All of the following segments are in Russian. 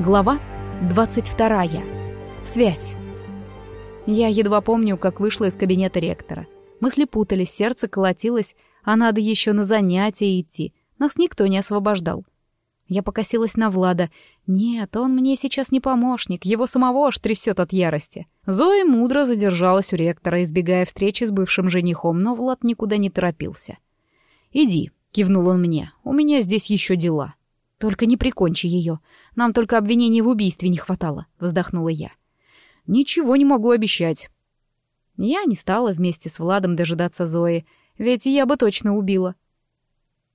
Глава 22. Связь. Я едва помню, как вышла из кабинета ректора. Мысли путались, сердце колотилось, а надо еще на занятия идти. Нас никто не освобождал. Я покосилась на Влада. Нет, он мне сейчас не помощник, его самого аж трясет от ярости. Зоя мудро задержалась у ректора, избегая встречи с бывшим женихом, но Влад никуда не торопился. «Иди», — кивнул он мне, — «у меня здесь еще дела». «Только не прикончи ее. Нам только обвинений в убийстве не хватало», — вздохнула я. «Ничего не могу обещать». Я не стала вместе с Владом дожидаться Зои, ведь я бы точно убила.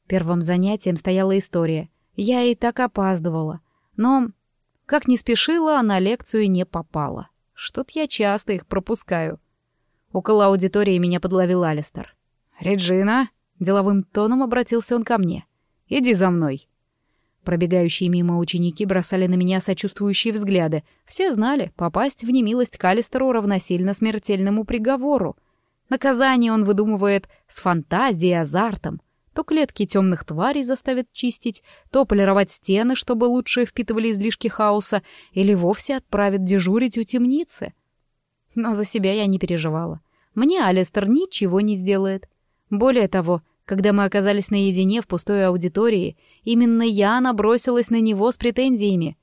Первым занятием стояла история. Я и так опаздывала. Но, как не спешила, на лекцию не попала. Что-то я часто их пропускаю. Около аудитории меня подловил Алистер. «Реджина!» — деловым тоном обратился он ко мне. «Иди за мной». Пробегающие мимо ученики бросали на меня сочувствующие взгляды. Все знали, попасть в немилость Калистеру равносильно смертельному приговору. Наказание он выдумывает с фантазией и азартом. То клетки темных тварей заставит чистить, то полировать стены, чтобы лучше впитывали излишки хаоса, или вовсе отправит дежурить у темницы. Но за себя я не переживала. Мне Алистер ничего не сделает. Более того, когда мы оказались наедине в пустой аудитории, именно я набросилась на него с претензиями.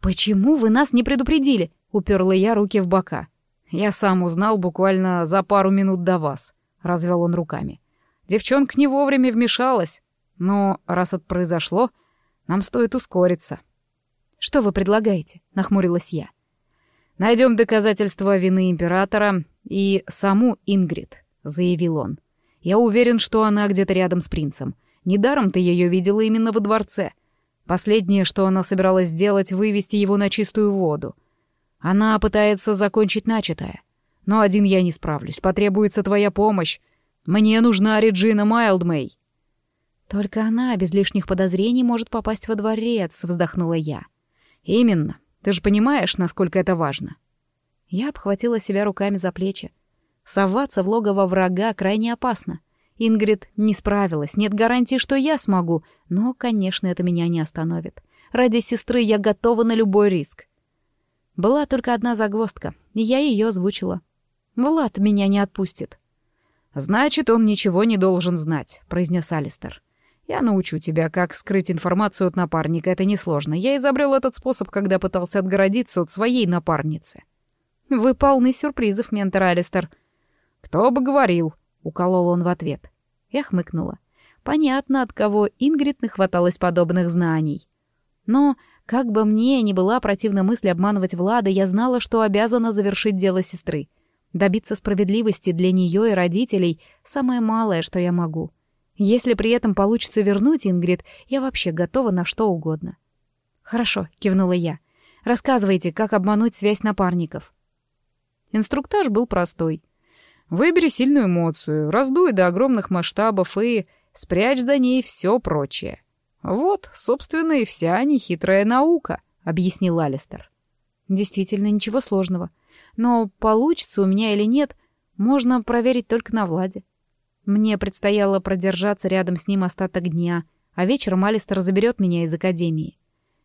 «Почему вы нас не предупредили?» — уперла я руки в бока. «Я сам узнал буквально за пару минут до вас», — развел он руками. «Девчонка не вовремя вмешалась, но раз это произошло, нам стоит ускориться». «Что вы предлагаете?» — нахмурилась я. «Найдем доказательства вины императора и саму Ингрид», — заявил он. Я уверен, что она где-то рядом с принцем. Недаром ты ее видела именно во дворце. Последнее, что она собиралась сделать, вывести его на чистую воду. Она пытается закончить начатое. Но один я не справлюсь, потребуется твоя помощь. Мне нужна Реджина Майлдмей. Только она без лишних подозрений может попасть во дворец, вздохнула я. Именно. Ты же понимаешь, насколько это важно. Я обхватила себя руками за плечи. Соваться в логово врага крайне опасно. Ингрид не справилась, нет гарантии, что я смогу, но, конечно, это меня не остановит. Ради сестры я готова на любой риск. Была только одна загвоздка, и я ее озвучила. Влад меня не отпустит. «Значит, он ничего не должен знать», — произнес Алистер. «Я научу тебя, как скрыть информацию от напарника, это несложно. Я изобрел этот способ, когда пытался отгородиться от своей напарницы». «Вы полны сюрпризов, ментор Алистер», «Кто бы говорил?» — уколол он в ответ. Я хмыкнула. Понятно, от кого Ингрид нахваталась подобных знаний. Но, как бы мне ни была противна мысль обманывать Влада, я знала, что обязана завершить дело сестры. Добиться справедливости для нее и родителей — самое малое, что я могу. Если при этом получится вернуть Ингрид, я вообще готова на что угодно. «Хорошо», — кивнула я. «Рассказывайте, как обмануть связь напарников». Инструктаж был простой. Выбери сильную эмоцию, раздуй до огромных масштабов и спрячь за ней все прочее. Вот, собственно, и вся нехитрая наука, объяснил Алистер. Действительно, ничего сложного. Но получится у меня или нет, можно проверить только на Владе. Мне предстояло продержаться рядом с ним остаток дня, а вечером Алистер заберет меня из академии.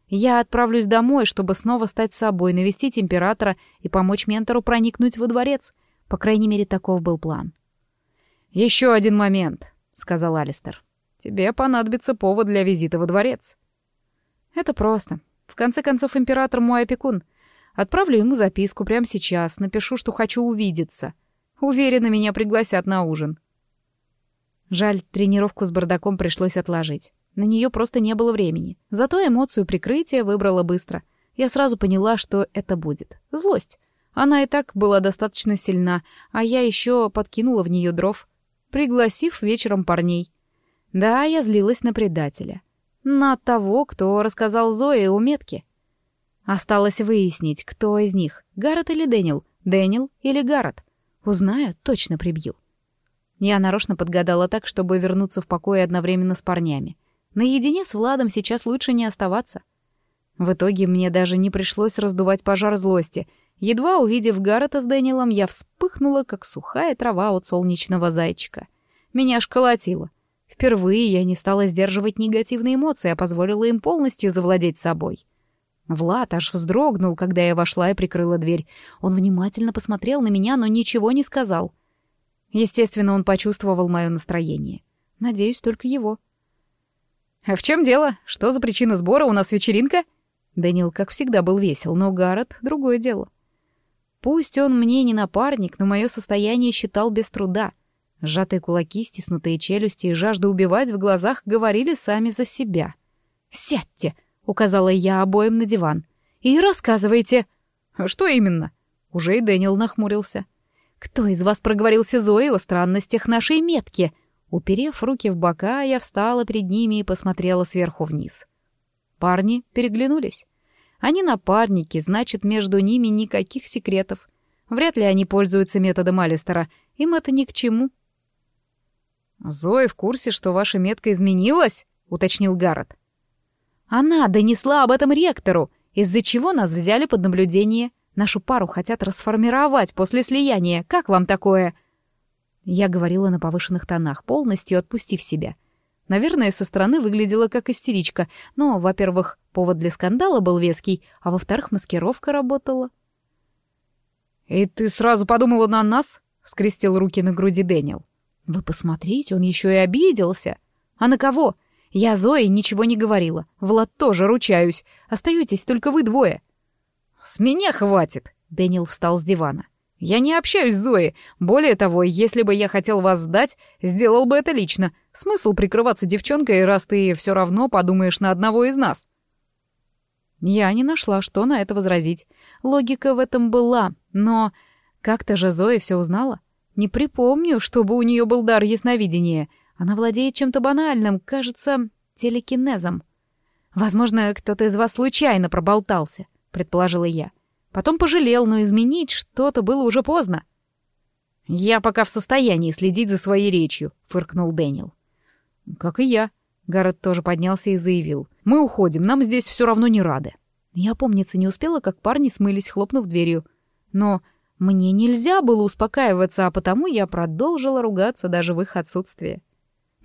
Я отправлюсь домой, чтобы снова стать собой, навестить императора и помочь ментору проникнуть во дворец — по крайней мере, таков был план. «Еще один момент», — сказал Алистер. «Тебе понадобится повод для визита во дворец». «Это просто. В конце концов, император мой опекун. Отправлю ему записку прямо сейчас, напишу, что хочу увидеться. Уверена, меня пригласят на ужин». Жаль, тренировку с бардаком пришлось отложить. На нее просто не было времени. Зато эмоцию прикрытия выбрала быстро. Я сразу поняла, что это будет. Злость. Она и так была достаточно сильна, а я еще подкинула в нее дров, пригласив вечером парней. Да, я злилась на предателя. На того, кто рассказал Зое о метке. Осталось выяснить, кто из них, Гаррет или Дэниел, Дэниел или Гаррет. Узнаю, точно прибью. Я нарочно подгадала так, чтобы вернуться в покой одновременно с парнями. Наедине с Владом сейчас лучше не оставаться. В итоге мне даже не пришлось раздувать пожар злости — Едва увидев Гаррета с Дэниелом, я вспыхнула, как сухая трава от солнечного зайчика. Меня аж колотило. Впервые я не стала сдерживать негативные эмоции, а позволила им полностью завладеть собой. Влад аж вздрогнул, когда я вошла и прикрыла дверь. Он внимательно посмотрел на меня, но ничего не сказал. Естественно, он почувствовал мое настроение. Надеюсь, только его. «А в чем дело? Что за причина сбора? У нас вечеринка?» Дэниел, как всегда, был весел, но Гаррет — другое дело. Пусть он мне не напарник, но мое состояние считал без труда. Сжатые кулаки, стиснутые челюсти и жажда убивать в глазах говорили сами за себя. «Сядьте!» — указала я обоим на диван. «И рассказывайте». «Что именно?» Уже и Дэниел нахмурился. «Кто из вас проговорился Зои о странностях нашей метки?» Уперев руки в бока, я встала перед ними и посмотрела сверху вниз. Парни переглянулись. Они напарники, значит, между ними никаких секретов. Вряд ли они пользуются методом Алистера, им это ни к чему. «Зоя в курсе, что ваша метка изменилась?» — уточнил Гаррет. Она донесла об этом ректору, из-за чего нас взяли под наблюдение. Нашу пару хотят расформировать после слияния. Как вам такое?» Я говорила на повышенных тонах, полностью отпустив себя. Наверное, со стороны выглядела как истеричка, но, во-первых, повод для скандала был веский, а во-вторых, маскировка работала. «И ты сразу подумала на нас?» — скрестил руки на груди Дэниел. «Вы посмотрите, он еще и обиделся. А на кого? Я Зое ничего не говорила. Влад тоже ручаюсь. Остаетесь только вы двое. С меня хватит. Дэниел встал с дивана. Я не общаюсь с Зоей. Более того, если бы я хотел вас сдать, сделал бы это лично. Смысл прикрываться девчонкой, раз ты все равно подумаешь на одного из нас. Я не нашла, что на это возразить. Логика в этом была, но как-то же Зоя все узнала. Не припомню, чтобы у нее был дар ясновидения — она владеет чем-то банальным, кажется, телекинезом. Возможно, кто-то из вас случайно проболтался, предположила я. Потом пожалел, но изменить что-то было уже поздно. Я пока в состоянии следить за своей речью, фыркнул Дэниел. Как и я. Гаррет тоже поднялся и заявил. Мы уходим, нам здесь все равно не рады. Я помниться не успела, как парни смылись, хлопнув дверью. Но мне нельзя было успокаиваться, а потому я продолжила ругаться даже в их отсутствие.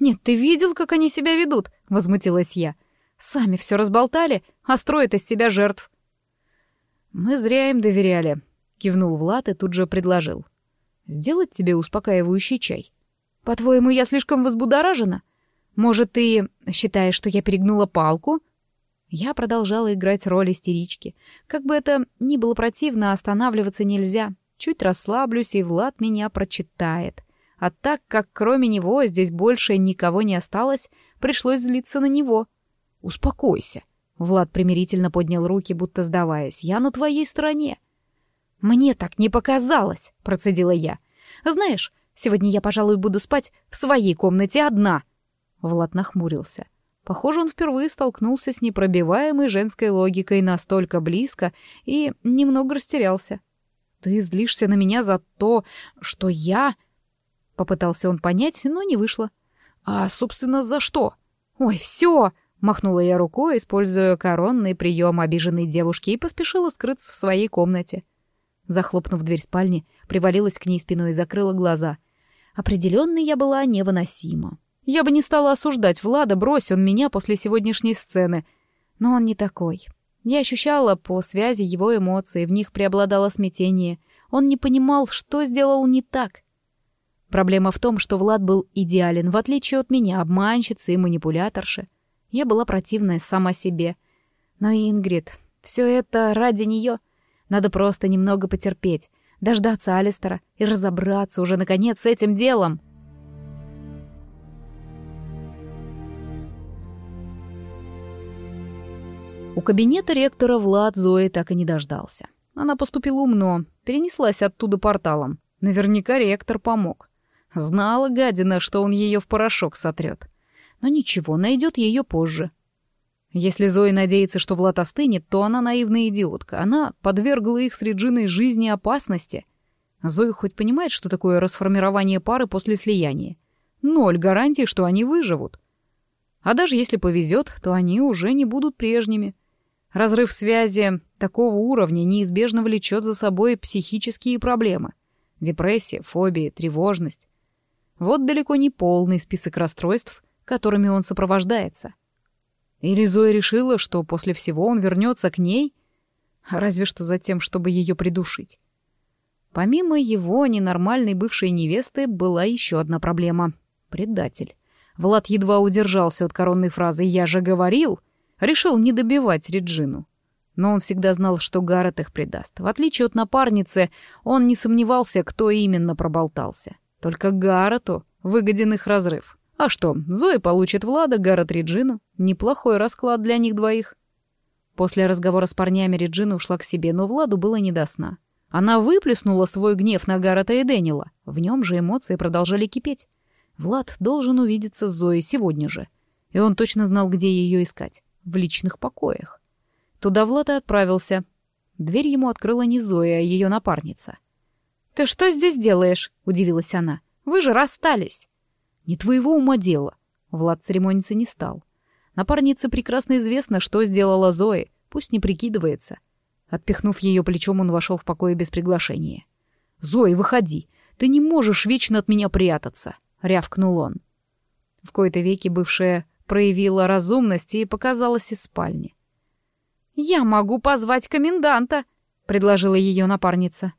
«Нет, ты видел, как они себя ведут?» — возмутилась я. «Сами все разболтали, а строят из себя жертв». «Мы зря им доверяли», — кивнул Влад и тут же предложил. «Сделать тебе успокаивающий чай?» «По-твоему, я слишком возбудоражена? Может, ты считаешь, что я перегнула палку?» Я продолжала играть роль истерички. Как бы это ни было противно, останавливаться нельзя. Чуть расслаблюсь, и Влад меня прочитает. А так как кроме него здесь больше никого не осталось, пришлось злиться на него. «Успокойся». Влад примирительно поднял руки, будто сдаваясь. «Я на твоей стороне». «Мне так не показалось», — процедила я. «Знаешь, сегодня я, пожалуй, буду спать в своей комнате одна». Влад нахмурился. Похоже, он впервые столкнулся с непробиваемой женской логикой настолько близко и немного растерялся. «Ты злишься на меня за то, что я...» Попытался он понять, но не вышло. «А, собственно, за что?» «Ой, все!» — махнула я рукой, используя коронный прием обиженной девушки, и поспешила скрыться в своей комнате. Захлопнув дверь спальни, привалилась к ней спиной и закрыла глаза. Определенной я была невыносима. Я бы не стала осуждать Влада, брось он меня после сегодняшней сцены. Но он не такой. Я ощущала по связи его эмоции, в них преобладало смятение. Он не понимал, что сделал не так. Проблема в том, что Влад был идеален, в отличие от меня, обманщицы и манипуляторши. Я была противная сама себе. Но Ингрид, все это ради нее. Надо просто немного потерпеть, дождаться Алистера и разобраться уже, наконец, с этим делом. У кабинета ректора Влад Зои так и не дождался. Она поступила умно, перенеслась оттуда порталом. Наверняка ректор помог. Знала гадина, что он ее в порошок сотрет. Но ничего, найдет ее позже. Если Зоя надеется, что Влад остынет, то она наивная идиотка. Она подвергла их с Реджиной жизни опасности. Зоя хоть понимает, что такое расформирование пары после слияния. Ноль гарантий, что они выживут. А даже если повезет, то они уже не будут прежними. Разрыв связи такого уровня неизбежно влечет за собой психические проблемы. Депрессия, фобии, тревожность. Вот далеко не полный список расстройств, которыми он сопровождается. Или Зоя решила, что после всего он вернется к ней? Разве что за тем, чтобы ее придушить. Помимо его ненормальной бывшей невесты была еще одна проблема — предатель. Влад едва удержался от коронной фразы «Я же говорил!» Решил не добивать Реджину. Но он всегда знал, что Гаррет их предаст. В отличие от напарницы, он не сомневался, кто именно проболтался. Только Гаррету выгоден их разрыв. А что, Зои получит Влада, Гаррет Реджину. Неплохой расклад для них двоих. После разговора с парнями Реджина ушла к себе, но Владу было не до сна. Она выплеснула свой гнев на Гаррета и Дэниела. В нем же эмоции продолжали кипеть. Влад должен увидеться с Зоей сегодня же. И он точно знал, где ее искать. В личных покоях. Туда Влад и отправился. Дверь ему открыла не Зоя, а ее напарница. «Ты что здесь делаешь?» — удивилась она. «Вы же расстались». «Не твоего ума дело». Влад церемониться не стал. Напарнице прекрасно известно, что сделала Зои, пусть не прикидывается. Отпихнув ее плечом, он вошел в покое без приглашения. «Зои, выходи! Ты не можешь вечно от меня прятаться!» — рявкнул он. В кои-то веки бывшая проявила разумность и показалась из спальни. «Я могу позвать коменданта», — предложила ее напарница.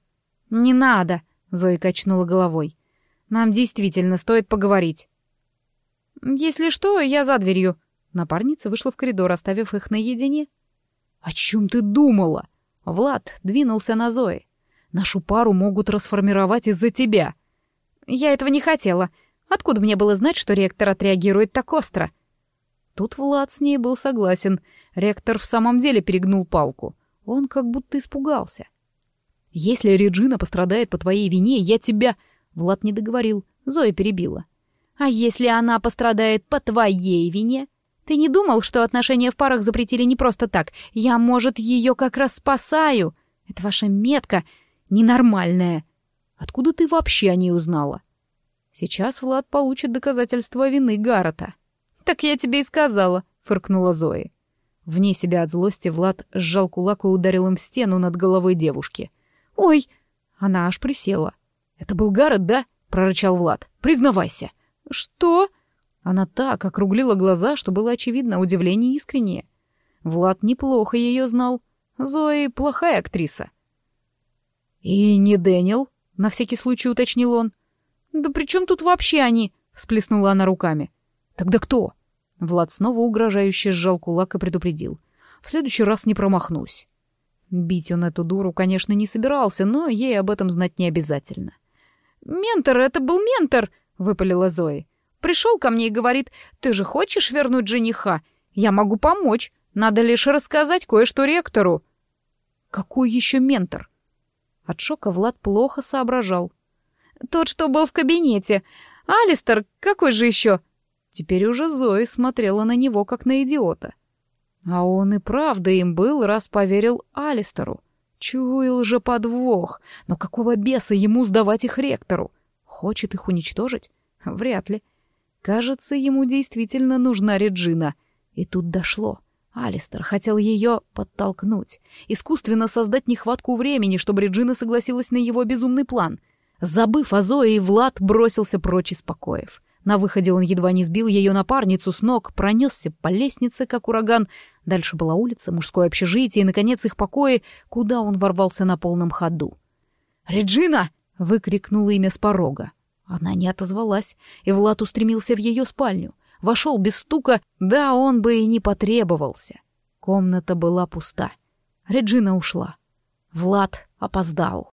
«Не надо», — Зоя качнула головой. «Нам действительно стоит поговорить». «Если что, я за дверью». Напарница вышла в коридор, оставив их наедине. «О чем ты думала?» Влад двинулся на Зои. «Нашу пару могут расформировать из-за тебя». «Я этого не хотела. Откуда мне было знать, что ректор отреагирует так остро?» Тут Влад с ней был согласен. Ректор в самом деле перегнул палку. Он как будто испугался. «Если Реджина пострадает по твоей вине, я тебя...» Влад не договорил. Зоя перебила. «А если она пострадает по твоей вине? Ты не думал, что отношения в парах запретили не просто так? Я, может, ее как раз спасаю? Это ваша метка ненормальная. Откуда ты вообще о ней узнала?» Сейчас Влад получит доказательства вины Гаррета. «Так я тебе и сказала», — фыркнула Зои. Вне себя от злости Влад сжал кулак и ударил им в стену над головой девушки. «Ой!» Она аж присела. «Это был Гаррет, да?» — прорычал Влад. «Признавайся». «Что?» Она так округлила глаза, что было очевидно удивление искреннее. Влад неплохо ее знал. Зои плохая актриса. «И не Дэниел?» — на всякий случай уточнил он. «Да при чем тут вообще они?» — всплеснула она руками. «Тогда кто?» Влад снова угрожающе сжал кулак и предупредил. «В следующий раз не промахнусь». Бить он эту дуру, конечно, не собирался, но ей об этом знать не обязательно. «Ментор, это был ментор!» — выпалила Зои. «Пришел ко мне и говорит, ты же хочешь вернуть жениха? Я могу помочь. Надо лишь рассказать кое-что ректору». «Какой еще ментор?» От шока Влад плохо соображал. «Тот, что был в кабинете. Алистер, какой же еще?» Теперь уже Зои смотрела на него, как на идиота. А он и правда им был, раз поверил Алистеру. Чуял же подвох, но какого беса ему сдавать их ректору? Хочет их уничтожить? Вряд ли. Кажется, ему действительно нужна Реджина. И тут дошло. Алистер хотел ее подтолкнуть, искусственно создать нехватку времени, чтобы Реджина согласилась на его безумный план. Забыв о Зое, Влад бросился прочь из покоев. На выходе он едва не сбил ее напарницу с ног, пронесся по лестнице, как ураган. Дальше была улица, мужское общежитие и, наконец, их покои, куда он ворвался на полном ходу. «Реджина!» — выкрикнул имя с порога. Она не отозвалась, и Влад устремился в ее спальню. Вошел без стука, да он бы и не потребовался. Комната была пуста. Реджина ушла. Влад опоздал.